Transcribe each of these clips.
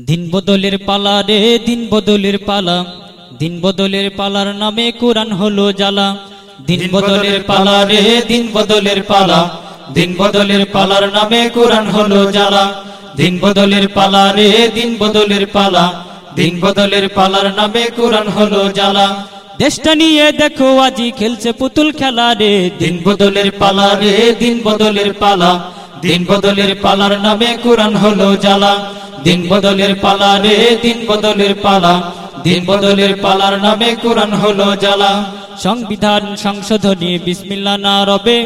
দিন বদলের পালা রে দিন বদলের পালা দিন বদলের পালার নামে কোরআন হলো জ্বালা দিন বদলের পালা রে দিন বদলের পালা দিন বদলের পালার নামে কোরআন হলো জ্বালা দিন বদলের পালা রে দিন বদলের পালা দিন বদলের পালার নামে কোরআন হলো জ্বালা দেশটা নিয়ে দেখো আজি খেলছে পুতুল খেলা রে দিন বদলের পালা রে দিন বদলের পালা দিন বদলের পালার নামে কোরআন হলো জ্বালা দিন বদলের পালা রে, দিন বদলের পালা। দিন বদলের পালার নামে কোরআন হলো জ্বালা। সংবিধান, সংশোধনী, বিসমিল্লা না রবে,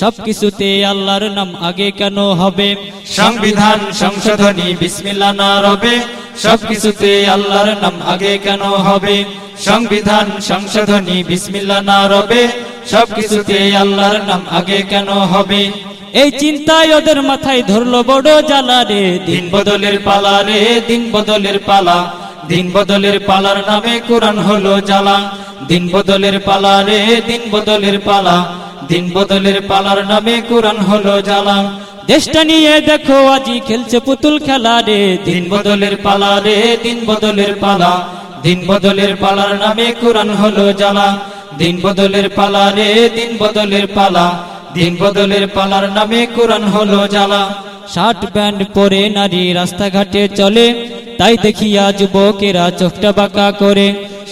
সবকিছুতে আল্লাহর নাম আগে কেন হবে? সংবিধান, সংশোধনী, বিসমিল্লা না রবে, সবকিছুতে আল্লাহর নাম আগে কেন হবে? সংবিধান, সংশোধনী, বিসমিল্লা না রবে, সবকিছুতে আল্লাহর নাম আগে কেন হবে? এই চিন্তায় ওদের মাথায় ধরলো বড় জ্বালা রে দিন বদলের পালা রে দিন বদলের পালা দিন বদলের পালার নামে কোরআন হলো জ্বালা দিন বদলের পালা রে দিন বদলের পালা দিন বদলের পালার নামে কোরআন হলো জ্বালা দেশটা নিয়ে দেখো আজি খেলছে পুতুল খেলা রে দিন বদলের পালা রে দিন বদলের পালা দিন বদলের পালার নামে কোরআন হলো জ্বালা দিন বদলের পালা রে দিন বদলের পালা দিন বদলের পালার নামে কোরআন হলো জ্বালা। শার্ট প্যান্ট পরে নারী রাস্তাঘাটে চলে, তাই দেখিয়া যুবকেরা চোখটা বাঁকা করে।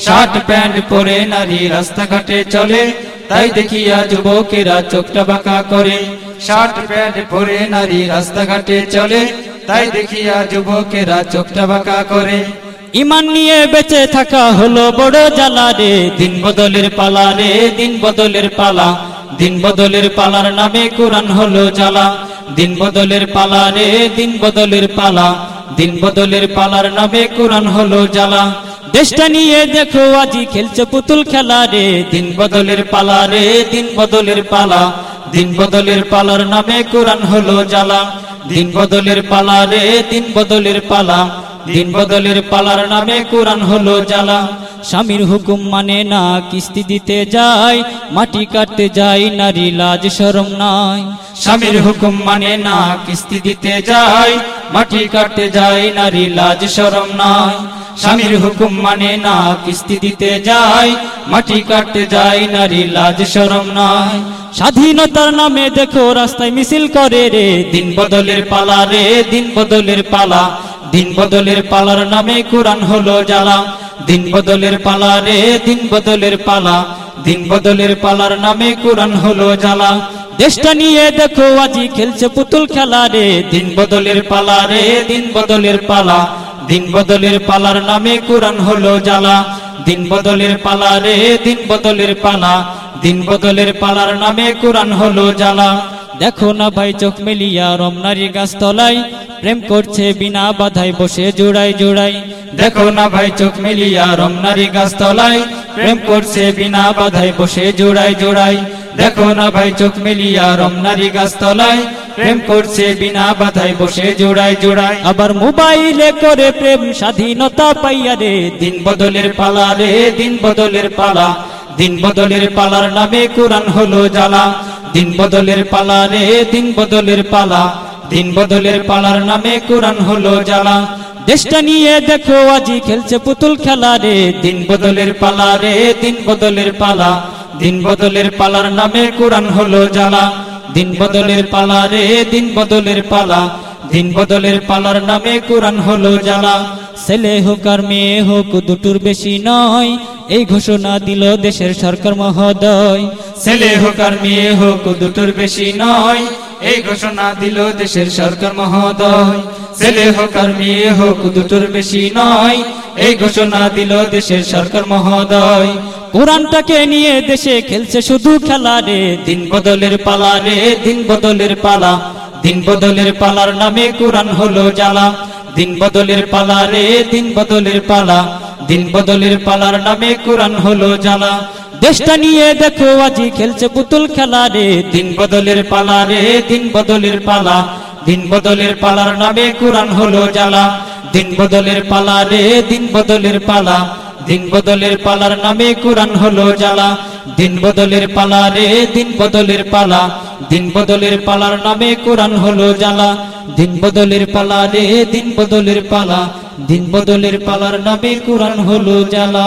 শার্ট প্যান্ট পরে নারী রাস্তাঘাটে চলে, তাই দেখিয়া যুবকেরা চোখটা বাঁকা করে। শার্ট প্যান্ট পরে নারী রাস্তাঘাটে চলে, তাই দেখিয়া যুবকেরা চোখটা বাঁকা করে। ইমান নিয়ে বেঁচে থাকা হলো বড় জ্বালা রে। দিন বদলের পালা রে, দিন বদলের পালা। দিন বদলের পালার নামে কোরআন হলো জ্বালা দিন বদলের পালা রে দিন বদলের পালা দিন বদলের পালার নামে কোরআন হলো জ্বালা দেশটা নিয়ে দেখো আজি খেলছে পুতুল খেলা রে দিন বদলের পালা রে দিন বদলের পালা দিন বদলের পালার নামে কোরআন হলো জ্বালা দিন বদলের পালা রে দিন বদলের পালা দিন বদলের পালার নামে কোরআন হলো জ্বালা স্বামীর হুকুম মানে না, কিস্তি দিতে যায় মাটি কাটতে যায় নারী লাজ শরম নাই। স্বামীর হুকুম মানে না, কিস্তি দিতে যায় মাটি কাটতে যায় নারী লাজ শরম নাই। স্বামীর হুকুম মানে না, কিস্তি দিতে যায় মাটি কাটতে যায় নারী লাজ শরম নাই। স্বাধীনতার নামে দেখো, রাস্তায় মিছিল করে রে, দিন বদলের পালা রে, দিন বদলের পালা। দিন বদলের পালার নামে কোরআন হলো জ্বালা। দিন বদলের পালা রে, দিন বদলের পালা। দিন বদলের পালার নামে কোরআন হলো জ্বালা। দেশটা নিয়ে দেখো, আজি খেলছে পুতুল খেলা রে। দিন বদলের পালা রে, দিন বদলের পালা। দিন বদলের পালার নামে কোরআন হলো জ্বালা। দিন বদলের পালা রে, দিন বদলের পালা। দিন বদলের পালার নামে কোরআন হলো জ্বালা। দেখো না ভাই চোখ মেলিয়া রমনারি গাছ তলায় প্রেম করছে বিনা বাধায়, বসে জোড়াই জোড়াই দেখো না ভাই, চোখ মেলিয়া রমনারি গাছ তলায় প্রেম করছে বিনা বাধায়, বসে জোড়াই জোড়াই দেখো না ভাই, চোখ মেলিয়া রমনারি গাছ তলায় প্রেম করছে বিনা বাধায়, বসে জোড়াই জোড়াই আবার মোবাইলে করে প্রেম স্বাধীনতা পাইয়া রে। দিন বদলের পালা রে, দিন বদলের পালা। দিন বদলের পালার নামে কোরআন হলো জ্বালা। দিন বদলের পালা রে, দিন বদলের পালা। দিন বদলের পালার নামে কোরআন হলো জ্বালা। দেশটা নিয়ে দেখো, আজি খেলছে পুতুল খেলা রে। দিন বদলের পালা রে, দিন বদলের পালা। দিন বদলের পালার নামে কোরআন হলো জ্বালা। দিন বদলের পালা রে, দিন বদলের পালা। দিন বদলের পালার নামে কোরআন হলো জ্বালা। ছেলে হোক আর মেয়ে হোক, দুটোর বেশি নয়। এই ঘোষণা দিল দেশের সরকার মহোদয়। ছেলে হোক আর মেয়ে হোক, দুটোর বেশি নয়। এই ঘোষণা দিল দেশের সরকার মহোদয়। ছেলে হোক আর মেয়ে হোক, দুটোর বেশি নয়। এই ঘোষণা দিল দেশের সরকার মহোদয়। কোরআনটাকে নিয়ে দেশে খেলছে শুধু খেলা রে। দিন বদলের পালা রে, দিন বদলের পালা। দিন বদলের পালার নামে কোরআন হলো জ্বালা। দিন বদলের পালা রে, দিন বদলের পালা। দিন বদলের পালার নামে কোরআন হলো জ্বালা। দেশটা নিয়ে দেখো, আজি খেলছে পুতুল খেলা রে। দিন বদলের পালা রে, দিন বদলের পালা। দিন বদলের পালার নামে কোরআন হলো জ্বালা দিন বদলের পালা রে দিন বদলের পালা দিন বদলের পালার নামে কোরআন হলো জ্বালা দিন বদলের পালা রে দিন বদলের পালা দিন বদলের পালার নামে কোরআন হলো জ্বালা দিন বদলের পালা রে দিন বদলের পালা দিন বদলের পালার নামে কোরআন হলো জ্বালা